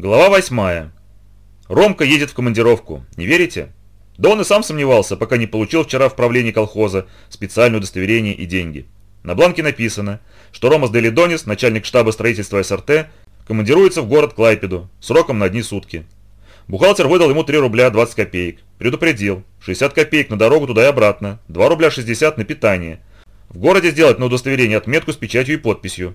Глава 8. Ромка едет в командировку. Не верите? Да он и сам сомневался, пока не получил вчера в правлении колхоза специальное удостоверение и деньги. На бланке написано, что Ромас Делидонис, начальник штаба строительства СРТ, командируется в город Клайпеду сроком на одни сутки. Бухгалтер выдал ему 3 рубля 20 копеек. Предупредил, 60 копеек на дорогу туда и обратно, 2 рубля 60 на питание. В городе сделать на удостоверение отметку с печатью и подписью.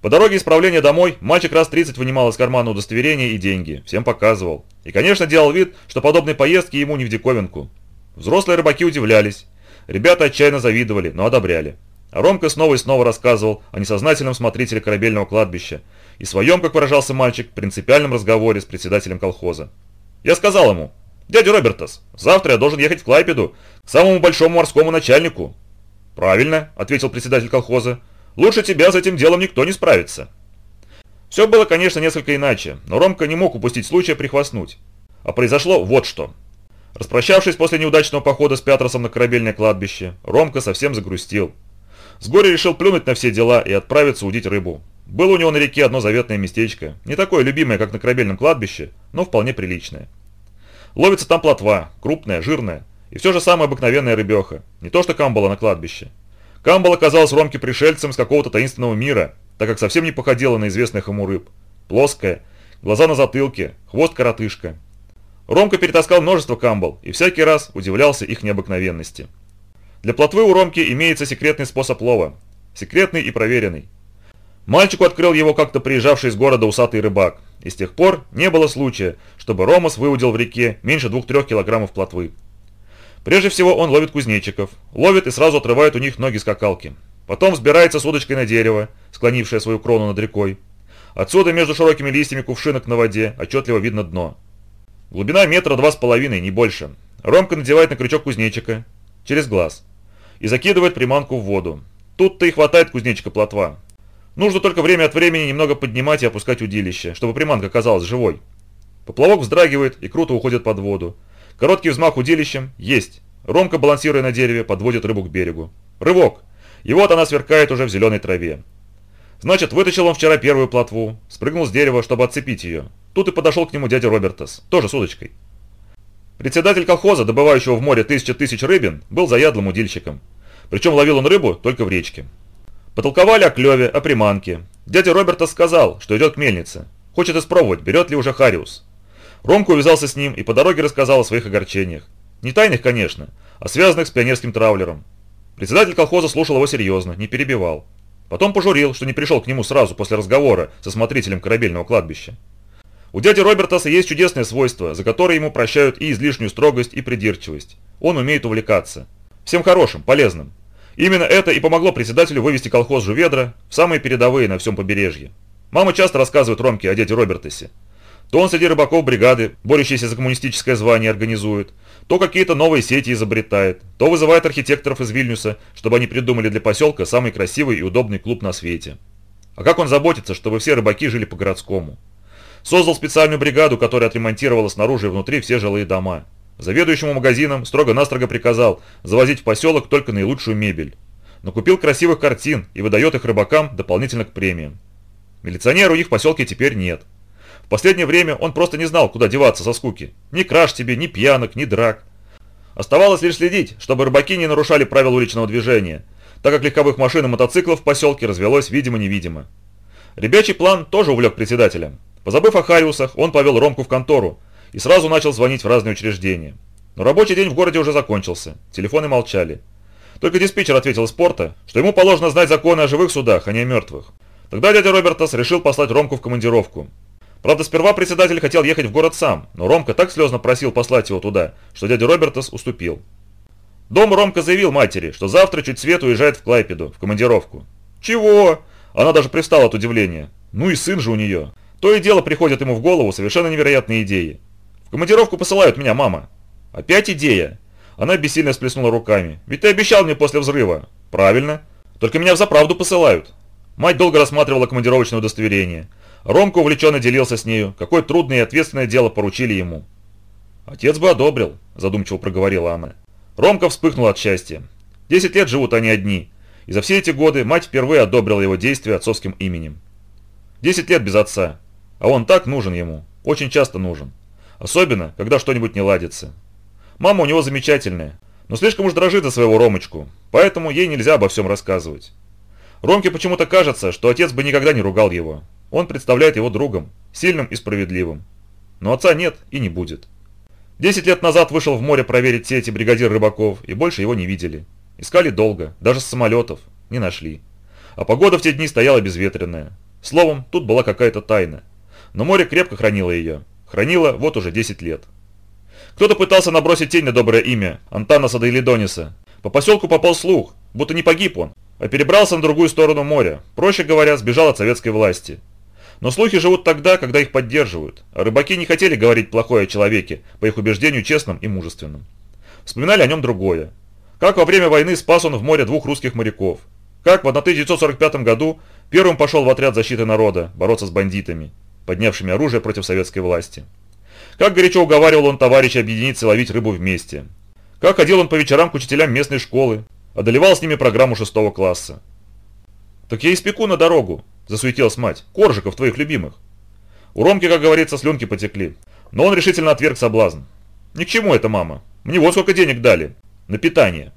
По дороге исправления домой мальчик раз 30 вынимал из кармана удостоверения и деньги, всем показывал. И, конечно, делал вид, что подобные поездки ему не в диковинку. Взрослые рыбаки удивлялись. Ребята отчаянно завидовали, но одобряли. А Ромка снова и снова рассказывал о несознательном смотрителе корабельного кладбища и своем, как выражался мальчик, принципиальном разговоре с председателем колхоза. Я сказал ему, «Дядя Робертас, завтра я должен ехать в Клайпеду к самому большому морскому начальнику». «Правильно», — ответил председатель колхоза, Лучше тебя с этим делом никто не справится. Все было, конечно, несколько иначе, но Ромка не мог упустить случая прихвастнуть. А произошло вот что. Распрощавшись после неудачного похода с Пятросом на корабельное кладбище, Ромка совсем загрустил. С горя решил плюнуть на все дела и отправиться удить рыбу. Было у него на реке одно заветное местечко, не такое любимое, как на корабельном кладбище, но вполне приличное. Ловится там плотва, крупная, жирная, и все же самая обыкновенная рыбеха, не то что камбала на кладбище. Камбал оказалась Ромке пришельцем с какого-то таинственного мира, так как совсем не походила на известных ему рыб. Плоская, глаза на затылке, хвост коротышка. Ромка перетаскал множество камбал и всякий раз удивлялся их необыкновенности. Для плотвы у Ромки имеется секретный способ лова. Секретный и проверенный. Мальчику открыл его как-то приезжавший из города усатый рыбак, и с тех пор не было случая, чтобы Ромас выудил в реке меньше 2-3 килограммов плотвы. Прежде всего он ловит кузнечиков, ловит и сразу отрывает у них ноги скакалки. Потом взбирается с удочкой на дерево, склонившее свою крону над рекой. Отсюда между широкими листьями кувшинок на воде отчетливо видно дно. Глубина метра два с половиной, не больше. Ромка надевает на крючок кузнечика, через глаз, и закидывает приманку в воду. Тут-то и хватает кузнечика плотва. Нужно только время от времени немного поднимать и опускать удилище, чтобы приманка казалась живой. Поплавок вздрагивает и круто уходит под воду. Короткий взмах удилищем. Есть. Ромка, балансируя на дереве, подводит рыбу к берегу. Рывок. И вот она сверкает уже в зеленой траве. Значит, вытащил он вчера первую плотву, спрыгнул с дерева, чтобы отцепить ее. Тут и подошел к нему дядя Робертас, тоже с удочкой. Председатель колхоза, добывающего в море тысячи тысяч рыбин, был заядлым удильщиком. Причем ловил он рыбу только в речке. Потолковали о клеве, о приманке. Дядя Робертас сказал, что идет к мельнице. Хочет испробовать, берет ли уже Хариус. Ромка увязался с ним и по дороге рассказал о своих огорчениях. Не тайных, конечно, а связанных с пионерским траулером. Председатель колхоза слушал его серьезно, не перебивал. Потом пожурил, что не пришел к нему сразу после разговора со смотрителем корабельного кладбища. У дяди Робертаса есть чудесное свойство, за которое ему прощают и излишнюю строгость, и придирчивость. Он умеет увлекаться. Всем хорошим, полезным. Именно это и помогло председателю вывести колхоз Жуведра в самые передовые на всем побережье. Мама часто рассказывает Ромке о дяде Робертасе. То он среди рыбаков бригады, борющиеся за коммунистическое звание, организует, то какие-то новые сети изобретает, то вызывает архитекторов из Вильнюса, чтобы они придумали для поселка самый красивый и удобный клуб на свете. А как он заботится, чтобы все рыбаки жили по-городскому? Создал специальную бригаду, которая отремонтировала снаружи и внутри все жилые дома. Заведующему магазином строго-настрого приказал завозить в поселок только наилучшую мебель. Но купил красивых картин и выдает их рыбакам дополнительно к премиям. Милиционеру их в поселке теперь нет. В последнее время он просто не знал, куда деваться со скуки. Ни краж тебе, ни пьянок, ни драк. Оставалось лишь следить, чтобы рыбаки не нарушали правил уличного движения, так как легковых машин и мотоциклов в поселке развелось видимо-невидимо. Ребячий план тоже увлек председателя. Позабыв о Хариусах, он повел Ромку в контору и сразу начал звонить в разные учреждения. Но рабочий день в городе уже закончился, телефоны молчали. Только диспетчер ответил из порта, что ему положено знать законы о живых судах, а не о мертвых. Тогда дядя Робертас решил послать Ромку в командировку, Правда, сперва председатель хотел ехать в город сам, но Ромка так слезно просил послать его туда, что дядя Робертас уступил. Дома Ромка заявил матери, что завтра чуть свет уезжает в Клайпеду, в командировку. «Чего?» Она даже пристала от удивления. Ну и сын же у нее. То и дело приходит ему в голову совершенно невероятные идеи. «В командировку посылают меня, мама». «Опять идея?» Она бессильно сплеснула руками. «Ведь ты обещал мне после взрыва». «Правильно. Только меня в заправду посылают». Мать долго рассматривала командировочное удостоверение. Ромка увлеченно делился с нею, какое трудное и ответственное дело поручили ему. «Отец бы одобрил», – задумчиво проговорила она. Ромка вспыхнул от счастья. Десять лет живут они одни, и за все эти годы мать впервые одобрила его действия отцовским именем. Десять лет без отца. А он так нужен ему, очень часто нужен. Особенно, когда что-нибудь не ладится. Мама у него замечательная, но слишком уж дрожит за своего Ромочку, поэтому ей нельзя обо всем рассказывать. Ромке почему-то кажется, что отец бы никогда не ругал его. Он представляет его другом, сильным и справедливым. Но отца нет и не будет. Десять лет назад вышел в море проверить сети бригадир рыбаков, и больше его не видели. Искали долго, даже с самолетов, не нашли. А погода в те дни стояла безветренная. Словом, тут была какая-то тайна. Но море крепко хранило ее. Хранило вот уже 10 лет. Кто-то пытался набросить тень на доброе имя Антанаса Дейлидониса. По поселку попал слух, будто не погиб он, а перебрался на другую сторону моря, проще говоря, сбежал от советской власти. Но слухи живут тогда, когда их поддерживают, рыбаки не хотели говорить плохое о человеке, по их убеждению честным и мужественным. Вспоминали о нем другое. Как во время войны спас он в море двух русских моряков. Как в 1945 году первым пошел в отряд защиты народа бороться с бандитами, поднявшими оружие против советской власти. Как горячо уговаривал он товарища объединиться и ловить рыбу вместе. Как ходил он по вечерам к учителям местной школы, одолевал с ними программу шестого класса. «Так я испеку на дорогу», – засуетилась мать, – «коржиков твоих любимых». У Ромки, как говорится, слюнки потекли, но он решительно отверг соблазн. «Ни к чему это, мама. Мне вот сколько денег дали. На питание».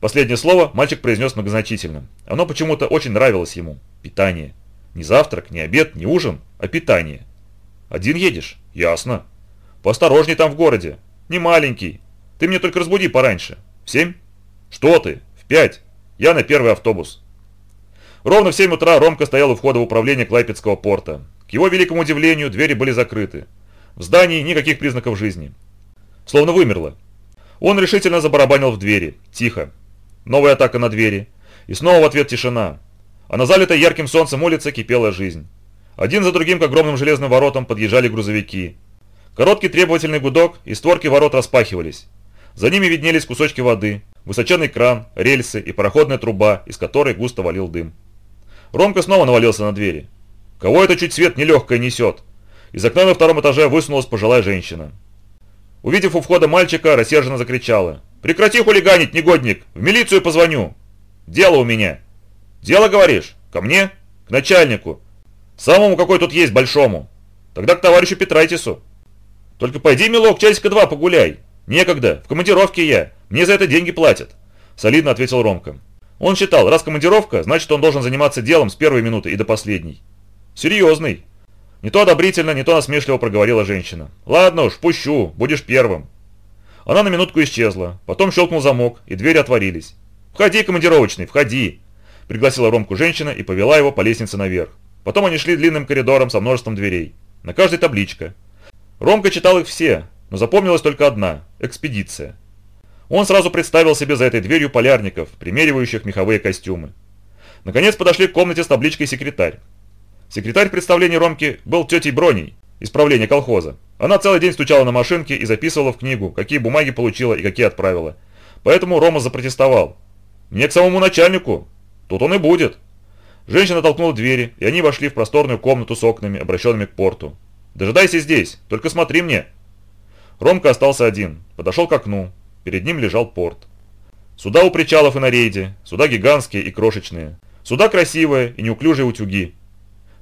Последнее слово мальчик произнес многозначительно. Оно почему-то очень нравилось ему. Питание. Не завтрак, не обед, не ужин, а питание. Один едешь? Ясно. Поосторожней там в городе. Не маленький. Ты мне только разбуди пораньше. В семь? Что ты? В пять. Я на первый автобус. Ровно в 7 утра Ромка стоял у входа в управление Клайпецкого порта. К его великому удивлению, двери были закрыты. В здании никаких признаков жизни. Словно вымерло. Он решительно забарабанил в двери. Тихо. Новая атака на двери. И снова в ответ тишина. А на залитой ярким солнцем улице кипела жизнь. Один за другим к огромным железным воротам подъезжали грузовики. Короткий требовательный гудок, и створки ворот распахивались. За ними виднелись кусочки воды, высоченный кран, рельсы и пароходная труба, из которой густо валил дым. Ромка снова навалился на двери. Кого это чуть свет нелегкое несет? Из окна на втором этаже высунулась пожилая женщина. Увидев у входа мальчика, рассерженно закричала. «Прекрати хулиганить, негодник! В милицию позвоню!» «Дело у меня!» «Дело, говоришь? Ко мне? К начальнику? Самому какой тут есть большому? Тогда к товарищу Петрайтису!» «Только пойди, милок, часика два погуляй! Некогда, в командировке я, мне за это деньги платят!» Солидно ответил Ромка. Он считал, раз командировка, значит он должен заниматься делом с первой минуты и до последней. Серьезный. Не то одобрительно, не то насмешливо проговорила женщина. Ладно уж, пущу, будешь первым. Она на минутку исчезла, потом щелкнул замок, и двери отворились. «Входи, командировочный, входи!» Пригласила Ромку женщина и повела его по лестнице наверх. Потом они шли длинным коридором со множеством дверей. На каждой табличка. Ромка читал их все, но запомнилась только одна – «Экспедиция». Он сразу представил себе за этой дверью полярников, примеривающих меховые костюмы. Наконец подошли к комнате с табличкой «Секретарь». Секретарь в представлении Ромки был тетей Броней, исправления колхоза. Она целый день стучала на машинке и записывала в книгу, какие бумаги получила и какие отправила. Поэтому Рома запротестовал. «Мне к самому начальнику. Тут он и будет». Женщина толкнула двери, и они вошли в просторную комнату с окнами, обращенными к порту. «Дожидайся здесь, только смотри мне». Ромка остался один, подошел к окну, Перед ним лежал порт. Суда у причалов и на рейде, суда гигантские и крошечные. Суда красивые и неуклюжие утюги.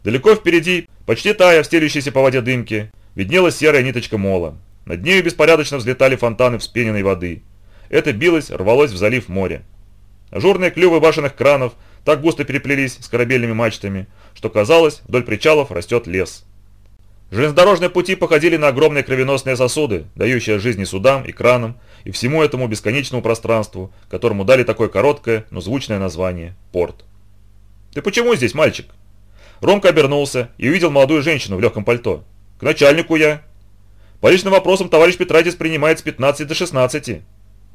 Далеко впереди, почти тая в стелющейся по воде дымке, виднелась серая ниточка мола. Над нею беспорядочно взлетали фонтаны вспененной воды. Это билось, рвалось в залив моря. Ажурные клювы башенных кранов так густо переплелись с корабельными мачтами, что казалось, вдоль причалов растет лес. Железнодорожные пути походили на огромные кровеносные сосуды, дающие жизни судам и кранам, и всему этому бесконечному пространству, которому дали такое короткое, но звучное название – порт. «Ты почему здесь, мальчик?» Ромка обернулся и увидел молодую женщину в легком пальто. «К начальнику я». «По личным вопросам товарищ Петратис принимает с 15 до 16.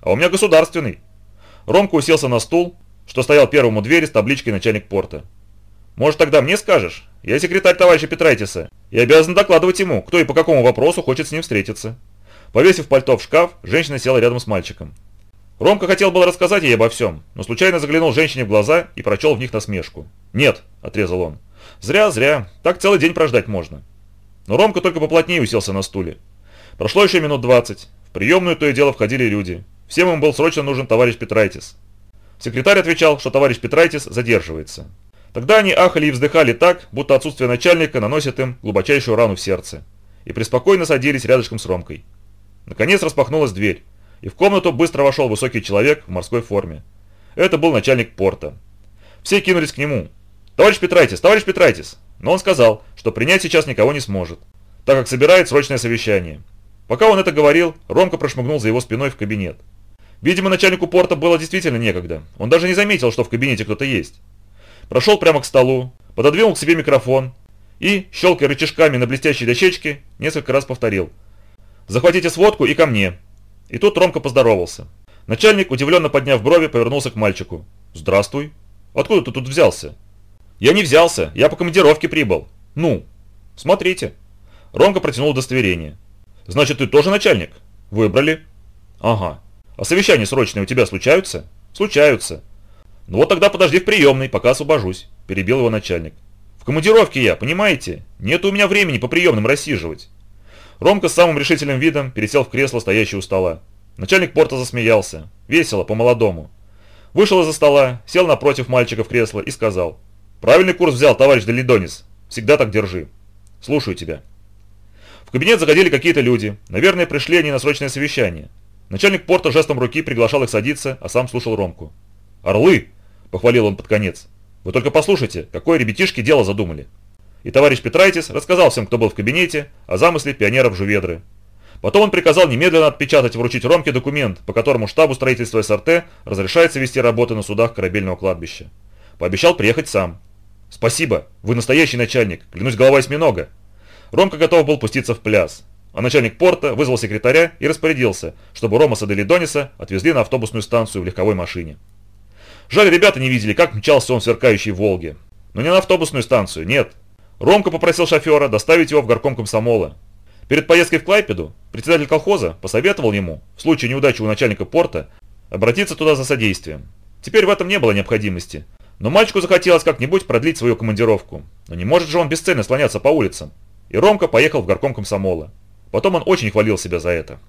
А у меня государственный». Ромка уселся на стул, что стоял первому двери с табличкой «Начальник порта». «Может, тогда мне скажешь? Я секретарь товарища Петрайтиса и обязан докладывать ему, кто и по какому вопросу хочет с ним встретиться». Повесив пальто в шкаф, женщина села рядом с мальчиком. Ромка хотел было рассказать ей обо всем, но случайно заглянул женщине в глаза и прочел в них насмешку. «Нет», – отрезал он. «Зря, зря. Так целый день прождать можно». Но Ромка только поплотнее уселся на стуле. Прошло еще минут двадцать. В приемную то и дело входили люди. Всем им был срочно нужен товарищ Петрайтис. Секретарь отвечал, что товарищ Петрайтис задерживается. Тогда они ахали и вздыхали так, будто отсутствие начальника наносит им глубочайшую рану в сердце, и преспокойно садились рядышком с Ромкой. Наконец распахнулась дверь, и в комнату быстро вошел высокий человек в морской форме. Это был начальник порта. Все кинулись к нему. «Товарищ Петрайтис, товарищ Петрайтис!» Но он сказал, что принять сейчас никого не сможет, так как собирает срочное совещание. Пока он это говорил, Ромка прошмыгнул за его спиной в кабинет. Видимо, начальнику порта было действительно некогда. Он даже не заметил, что в кабинете кто-то есть. Прошел прямо к столу, пододвинул к себе микрофон и, щелкая рычажками на блестящей дощечке, несколько раз повторил. «Захватите сводку и ко мне». И тут Ромка поздоровался. Начальник, удивленно подняв брови, повернулся к мальчику. «Здравствуй. Откуда ты тут взялся?» «Я не взялся, я по командировке прибыл». «Ну?» «Смотрите». Ромка протянул удостоверение. «Значит, ты тоже начальник?» «Выбрали». «Ага. А совещания срочные у тебя случаются?» «Случаются». «Ну вот тогда подожди в приемной, пока освобожусь», – перебил его начальник. «В командировке я, понимаете? Нет у меня времени по приемным рассиживать». Ромка с самым решительным видом пересел в кресло, стоящее у стола. Начальник порта засмеялся. Весело, по-молодому. Вышел из-за стола, сел напротив мальчика в кресло и сказал. «Правильный курс взял, товарищ Делидонис. Всегда так держи. Слушаю тебя». В кабинет заходили какие-то люди. Наверное, пришли они на срочное совещание. Начальник порта жестом руки приглашал их садиться, а сам слушал Ромку. «Орлы!» – похвалил он под конец. «Вы только послушайте, какое ребятишки дело задумали». И товарищ Петрайтис рассказал всем, кто был в кабинете, о замысле пионеров Жуведры. Потом он приказал немедленно отпечатать и вручить Ромке документ, по которому штабу строительства СРТ разрешается вести работы на судах корабельного кладбища. Пообещал приехать сам. «Спасибо, вы настоящий начальник, клянусь голова осьминога». Ромка готов был пуститься в пляс, а начальник порта вызвал секретаря и распорядился, чтобы Ромаса Делидониса отвезли на автобусную станцию в легковой машине. Жаль, ребята не видели, как мчался он в сверкающей «Волге». Но не на автобусную станцию, нет. Ромка попросил шофера доставить его в горком комсомола. Перед поездкой в Клайпеду председатель колхоза посоветовал ему, в случае неудачи у начальника порта, обратиться туда за содействием. Теперь в этом не было необходимости. Но мальчику захотелось как-нибудь продлить свою командировку. Но не может же он бесцельно слоняться по улицам. И Ромка поехал в горком комсомола. Потом он очень хвалил себя за это.